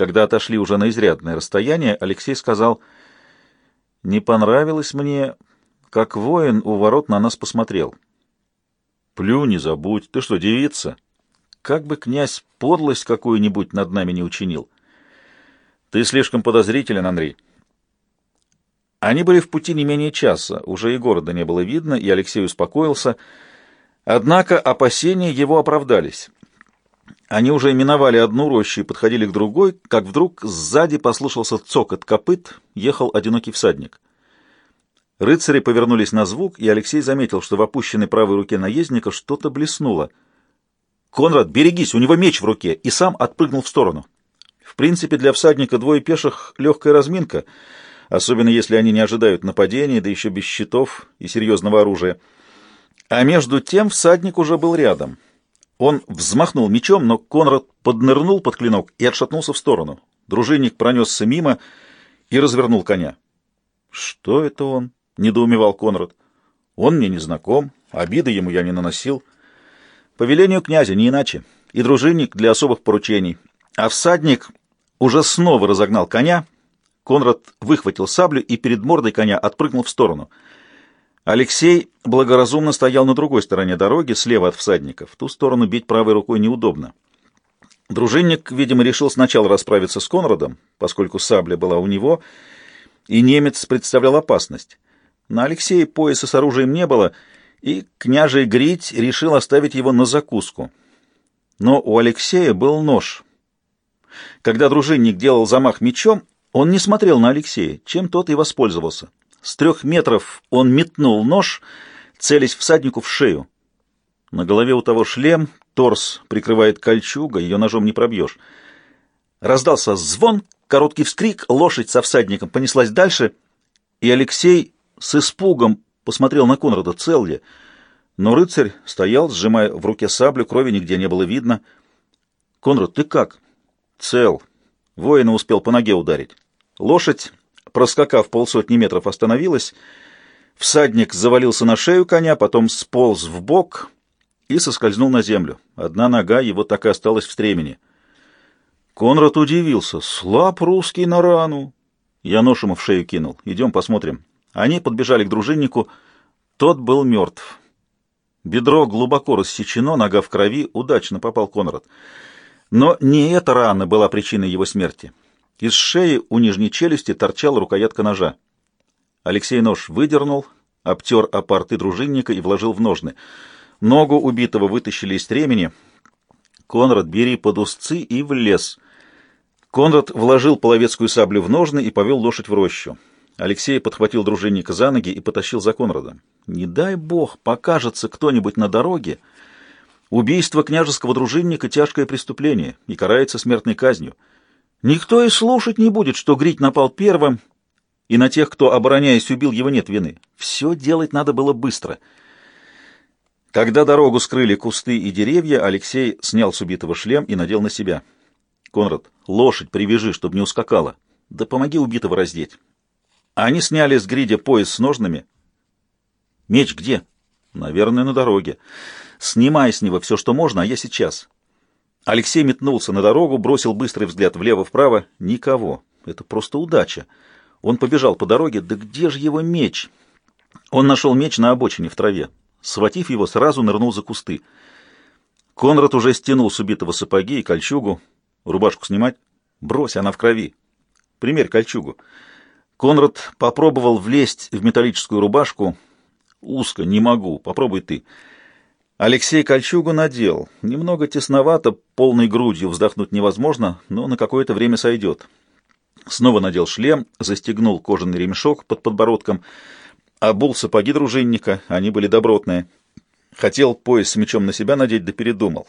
Когда отошли уже на изрядное расстояние, Алексей сказал, «Не понравилось мне, как воин у ворот на нас посмотрел». «Плю, не забудь. Ты что, девица? Как бы князь подлость какую-нибудь над нами не учинил». «Ты слишком подозрителен, Андрей». Они были в пути не менее часа, уже и города не было видно, и Алексей успокоился. Однако опасения его оправдались. Они уже миновали одну рощу и подходили к другой, как вдруг сзади послышался цокот копыт, ехал одинокий всадник. Рыцари повернулись на звук, и Алексей заметил, что в опущенной правой руке наездника что-то блеснуло. «Конрад, берегись, у него меч в руке!» и сам отпрыгнул в сторону. В принципе, для всадника двое пеших — легкая разминка — особенно если они не ожидают нападения, да еще без щитов и серьезного оружия. А между тем всадник уже был рядом. Он взмахнул мечом, но Конрад поднырнул под клинок и отшатнулся в сторону. Дружинник пронесся мимо и развернул коня. «Что это он?» — недоумевал Конрад. «Он мне не знаком, обиды ему я не наносил. По велению князя, не иначе. И дружинник для особых поручений. А всадник уже снова разогнал коня — Конрад выхватил саблю и перед мордой коня отпрыгнул в сторону. Алексей благоразумно стоял на другой стороне дороги, слева от всадников. В ту сторону бить правой рукой неудобно. Дружинник, видимо, решил сначала расправиться с Конрадом, поскольку сабля была у него, и немец представлял опасность. На Алексее пояса с оружием не было, и княжий Грить решил оставить его на закуску. Но у Алексея был нож. Когда дружинник делал замах мечом, он не смотрел на Алексея, чем тот и воспользовался. С трех метров он метнул нож, целясь всаднику в шею. На голове у того шлем, торс прикрывает кольчуга, ее ножом не пробьешь. Раздался звон, короткий вскрик, лошадь со всадником понеслась дальше, и Алексей с испугом посмотрел на Конрада, цел ли. Но рыцарь стоял, сжимая в руке саблю, крови нигде не было видно. «Конрад, ты как?» «Цел», Воина успел по ноге ударить. Лошадь, проскакав полсотни метров, остановилась. Всадник завалился на шею коня, потом сполз в бок и соскользнул на землю. Одна нога его так и осталась в стремени. Конрад удивился. «Слаб русский на рану!» Я нож ему в шею кинул. «Идем посмотрим». Они подбежали к дружиннику. Тот был мертв. Бедро глубоко рассечено, нога в крови. Удачно попал Конрад. Но не эта рана была причиной его смерти. Из шеи у нижней челюсти торчала рукоятка ножа. Алексей нож выдернул, обтер опорты дружинника и вложил в ножны. Ногу убитого вытащили из стремени. Конрад, бери под узцы и в лес. Конрад вложил половецкую саблю в ножны и повел лошадь в рощу. Алексей подхватил дружинника за ноги и потащил за Конрадом. «Не дай бог покажется кто-нибудь на дороге!» Убийство княжеского дружинника — тяжкое преступление и карается смертной казнью. Никто и слушать не будет, что Грить напал первым, и на тех, кто, обороняясь, убил его, нет вины. Все делать надо было быстро. Когда дорогу скрыли кусты и деревья, Алексей снял с убитого шлем и надел на себя. «Конрад, лошадь привяжи, чтобы не ускакала. Да помоги убитого раздеть». Они сняли с гридя пояс с ножными. «Меч где?» «Наверное, на дороге». Снимай с него все, что можно, а я сейчас. Алексей метнулся на дорогу, бросил быстрый взгляд влево-вправо. Никого. Это просто удача. Он побежал по дороге. Да где же его меч? Он нашел меч на обочине в траве. Схватив его, сразу нырнул за кусты. Конрад уже стянул с убитого сапоги и кольчугу. Рубашку снимать? Брось, она в крови. Примерь кольчугу. Конрад попробовал влезть в металлическую рубашку. Узко, не могу. Попробуй ты. Алексей кольчугу надел. Немного тесновато, полной грудью вздохнуть невозможно, но на какое-то время сойдет. Снова надел шлем, застегнул кожаный ремешок под подбородком, обул сапоги дружинника, они были добротные. Хотел пояс с мечом на себя надеть, да передумал.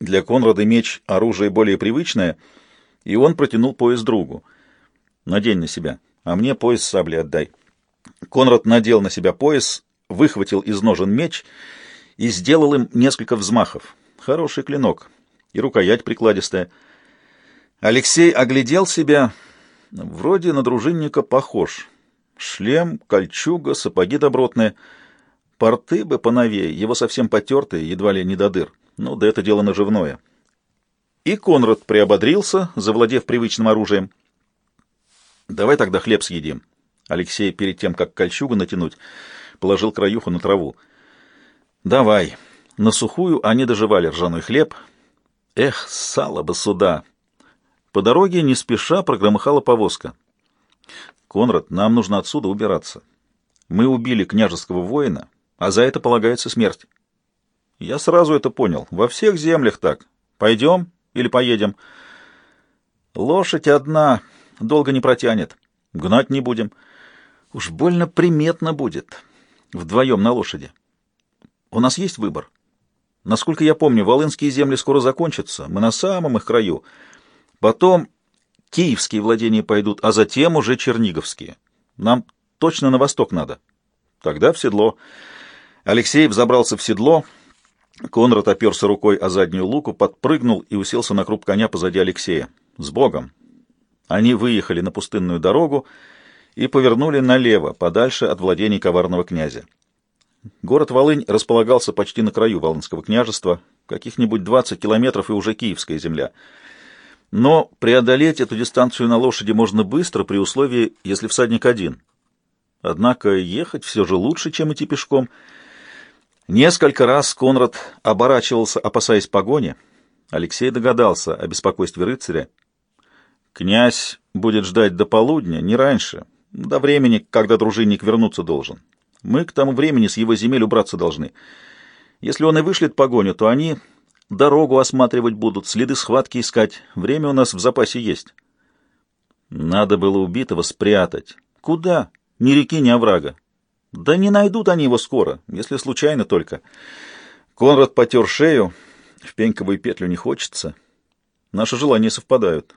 Для Конрада меч — оружие более привычное, и он протянул пояс другу. «Надень на себя, а мне пояс сабли отдай». Конрад надел на себя пояс, выхватил из ножен меч — и сделал им несколько взмахов. Хороший клинок и рукоять прикладистая. Алексей оглядел себя. Вроде на дружинника похож. Шлем, кольчуга, сапоги добротные. Порты бы поновее, его совсем потертые, едва ли не до дыр. Ну, да это дело наживное. И Конрад приободрился, завладев привычным оружием. «Давай тогда хлеб съедим». Алексей, перед тем, как кольчугу натянуть, положил краюху на траву. «Давай». На сухую они доживали ржаной хлеб. Эх, сало бы сюда! По дороге не спеша прогромыхала повозка. «Конрад, нам нужно отсюда убираться. Мы убили княжеского воина, а за это полагается смерть». Я сразу это понял. Во всех землях так. Пойдем или поедем? Лошадь одна, долго не протянет. Гнать не будем. Уж больно приметно будет. Вдвоем на лошади. У нас есть выбор. Насколько я помню, волынские земли скоро закончатся. Мы на самом их краю. Потом киевские владения пойдут, а затем уже черниговские. Нам точно на восток надо. Тогда в седло. Алексей взобрался в седло, Конрад оперся рукой о заднюю луку, подпрыгнул и уселся на круп коня позади Алексея. «С Богом!» Они выехали на пустынную дорогу и повернули налево, подальше от владений коварного князя. Город Волынь располагался почти на краю Волынского княжества, каких-нибудь 20 километров и уже Киевская земля. Но преодолеть эту дистанцию на лошади можно быстро при условии, если всадник один. Однако ехать все же лучше, чем идти пешком — Несколько раз Конрад оборачивался, опасаясь погони. Алексей догадался о беспокойстве рыцаря. «Князь будет ждать до полудня, не раньше, до времени, когда дружинник вернуться должен. Мы к тому времени с его земель убраться должны. Если он и вышлет погоню, то они дорогу осматривать будут, следы схватки искать. Время у нас в запасе есть». Надо было убитого спрятать. Куда? Ни реки, ни оврага. Да не найдут они его скоро, если случайно только. Конрад потер шею, в пеньковую петлю не хочется. Наши желания совпадают.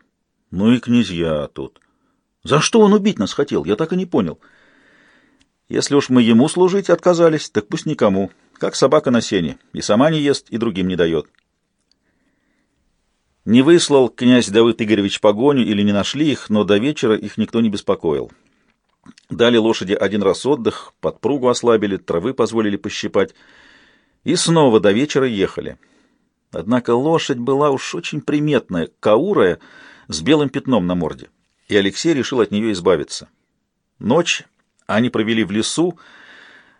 Ну и князья тут. За что он убить нас хотел, я так и не понял. Если уж мы ему служить отказались, так пусть никому, как собака на сене, и сама не ест, и другим не дает. Не выслал князь Давыд Игоревич погоню или не нашли их, но до вечера их никто не беспокоил. Дали лошади один раз отдых, подпругу ослабили, травы позволили пощипать. И снова до вечера ехали. Однако лошадь была уж очень приметная, каурая, с белым пятном на морде. И Алексей решил от нее избавиться. Ночь они провели в лесу,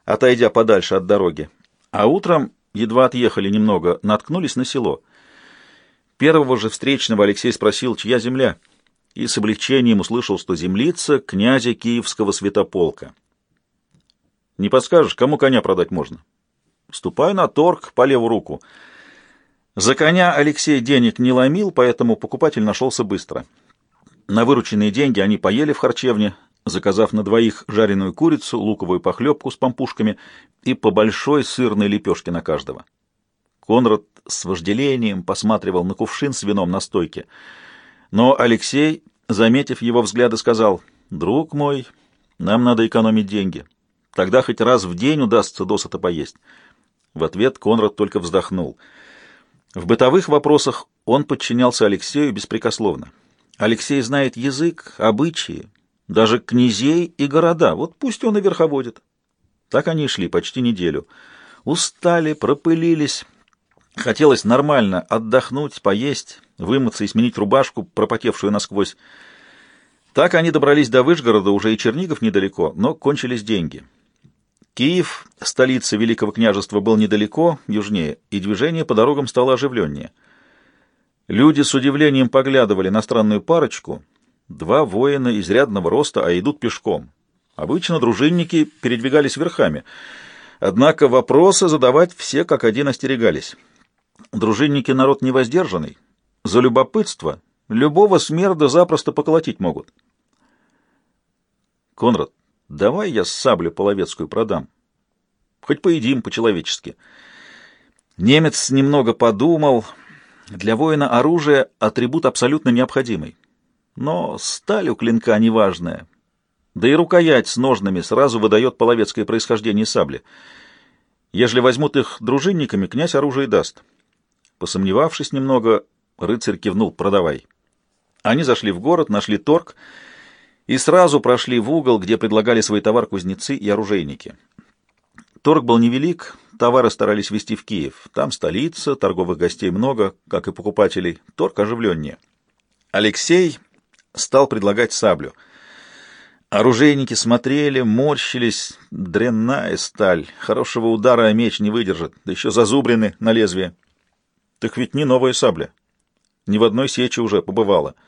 отойдя подальше от дороги. А утром, едва отъехали немного, наткнулись на село. Первого же встречного Алексей спросил, чья земля — и с облегчением услышал, что землица князя Киевского святополка. «Не подскажешь, кому коня продать можно?» «Ступай на торг по левую руку». За коня Алексей денег не ломил, поэтому покупатель нашелся быстро. На вырученные деньги они поели в харчевне, заказав на двоих жареную курицу, луковую похлебку с помпушками и по большой сырной лепешке на каждого. Конрад с вожделением посматривал на кувшин с вином на стойке — но Алексей, заметив его взгляды, сказал, «Друг мой, нам надо экономить деньги. Тогда хоть раз в день удастся досыта поесть». В ответ Конрад только вздохнул. В бытовых вопросах он подчинялся Алексею беспрекословно. Алексей знает язык, обычаи, даже князей и города. Вот пусть он и верховодит. Так они шли почти неделю. Устали, пропылились. Хотелось нормально отдохнуть, поесть вымыться и сменить рубашку, пропотевшую насквозь. Так они добрались до Выжгорода, уже и Чернигов недалеко, но кончились деньги. Киев, столица Великого княжества, был недалеко, южнее, и движение по дорогам стало оживленнее. Люди с удивлением поглядывали на странную парочку. Два воина изрядного роста, а идут пешком. Обычно дружинники передвигались верхами. Однако вопросы задавать все как один остерегались. Дружинники народ невоздержанный, за любопытство любого смерда запросто поколотить могут. Конрад, давай я саблю половецкую продам. Хоть поедим по-человечески. Немец немного подумал. Для воина оружие — атрибут абсолютно необходимый. Но сталь у клинка неважная. Да и рукоять с ножными сразу выдает половецкое происхождение сабли. Ежели возьмут их дружинниками, князь оружие даст. Посомневавшись немного, Рыцарь кивнул «продавай». Они зашли в город, нашли торг и сразу прошли в угол, где предлагали свой товар кузнецы и оружейники. Торг был невелик, товары старались везти в Киев. Там столица, торговых гостей много, как и покупателей. Торг оживленнее. Алексей стал предлагать саблю. Оружейники смотрели, морщились. Дрянная сталь. Хорошего удара меч не выдержит. Да еще зазубрены на лезвие. Так ведь не новая сабля. Ни в одной сече уже побывала. —